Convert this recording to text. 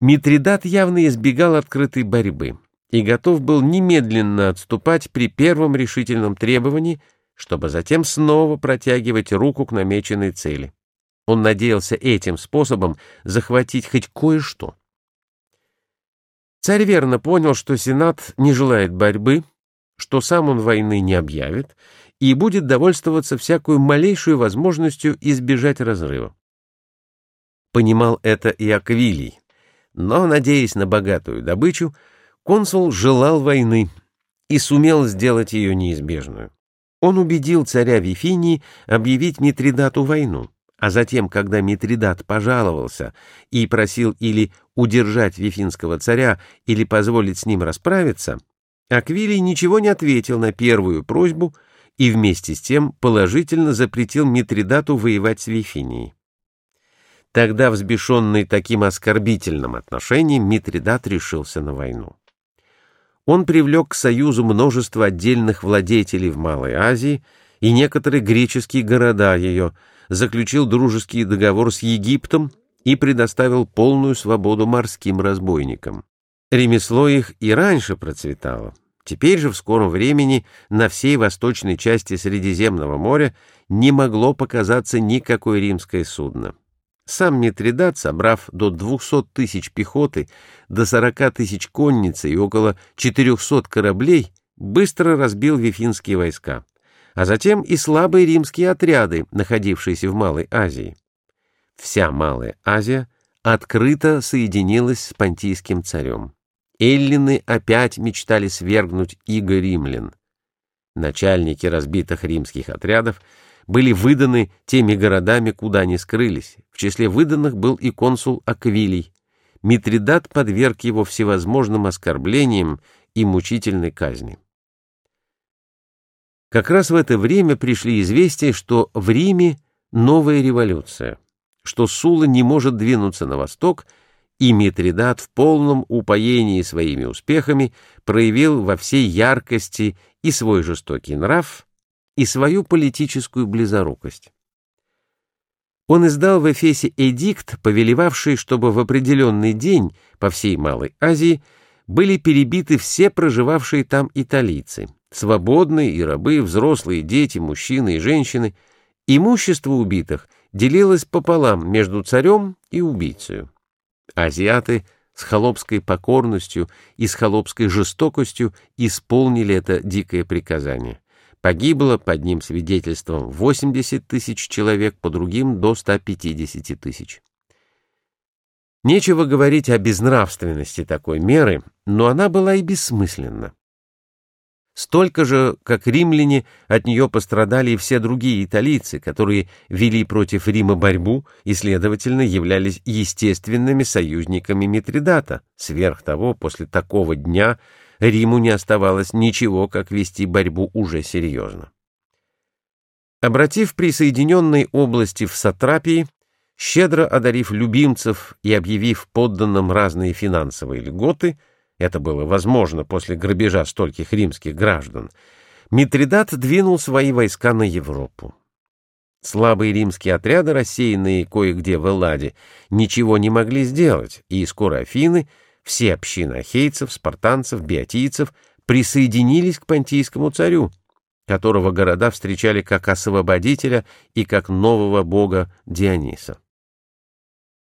Митридат явно избегал открытой борьбы и готов был немедленно отступать при первом решительном требовании, чтобы затем снова протягивать руку к намеченной цели. Он надеялся этим способом захватить хоть кое-что. Царь верно понял, что Сенат не желает борьбы, что сам он войны не объявит и будет довольствоваться всякую малейшую возможностью избежать разрыва. Понимал это и Аквилий, но, надеясь на богатую добычу, консул желал войны и сумел сделать ее неизбежную. Он убедил царя Вифинии объявить Митридату войну, а затем, когда Митридат пожаловался и просил или удержать вифинского царя, или позволить с ним расправиться, Аквилий ничего не ответил на первую просьбу и вместе с тем положительно запретил Митридату воевать с Вифинией. Тогда, взбешенный таким оскорбительным отношением, Митридат решился на войну. Он привлек к союзу множество отдельных владетелей в Малой Азии и некоторые греческие города ее, заключил дружеский договор с Египтом и предоставил полную свободу морским разбойникам. Ремесло их и раньше процветало. Теперь же в скором времени на всей восточной части Средиземного моря не могло показаться никакое римское судно. Сам Митридат, собрав до 200 тысяч пехоты, до 40 тысяч конницы и около 400 кораблей, быстро разбил вифинские войска, а затем и слабые римские отряды, находившиеся в Малой Азии. Вся Малая Азия открыто соединилась с понтийским царем. Эллины опять мечтали свергнуть иго римлян. Начальники разбитых римских отрядов были выданы теми городами, куда они скрылись. В числе выданных был и консул Аквилий. Митридат подверг его всевозможным оскорблениям и мучительной казни. Как раз в это время пришли известия, что в Риме новая революция, что Сула не может двинуться на восток, и Митридат в полном упоении своими успехами проявил во всей яркости и свой жестокий нрав, и свою политическую близорукость. Он издал в Эфесе эдикт, повелевавший, чтобы в определенный день по всей Малой Азии были перебиты все проживавшие там италийцы, свободные и рабы, взрослые, дети, мужчины и женщины. Имущество убитых делилось пополам между царем и убийцей. Азиаты с холопской покорностью и с холопской жестокостью исполнили это дикое приказание. Погибло по одним свидетельствам 80 тысяч человек, по другим до 150 тысяч. Нечего говорить о безнравственности такой меры, но она была и бессмысленна. Столько же, как римляне, от нее пострадали и все другие италийцы, которые вели против Рима борьбу и, следовательно, являлись естественными союзниками Митридата. Сверх того, после такого дня Риму не оставалось ничего, как вести борьбу уже серьезно. Обратив присоединенные области в сатрапии, щедро одарив любимцев и объявив подданным разные финансовые льготы, это было возможно после грабежа стольких римских граждан, Митридат двинул свои войска на Европу. Слабые римские отряды, рассеянные кое-где в Элладе, ничего не могли сделать, и скоро Афины — все общины ахейцев, спартанцев, биотийцев присоединились к понтийскому царю, которого города встречали как освободителя и как нового бога Диониса.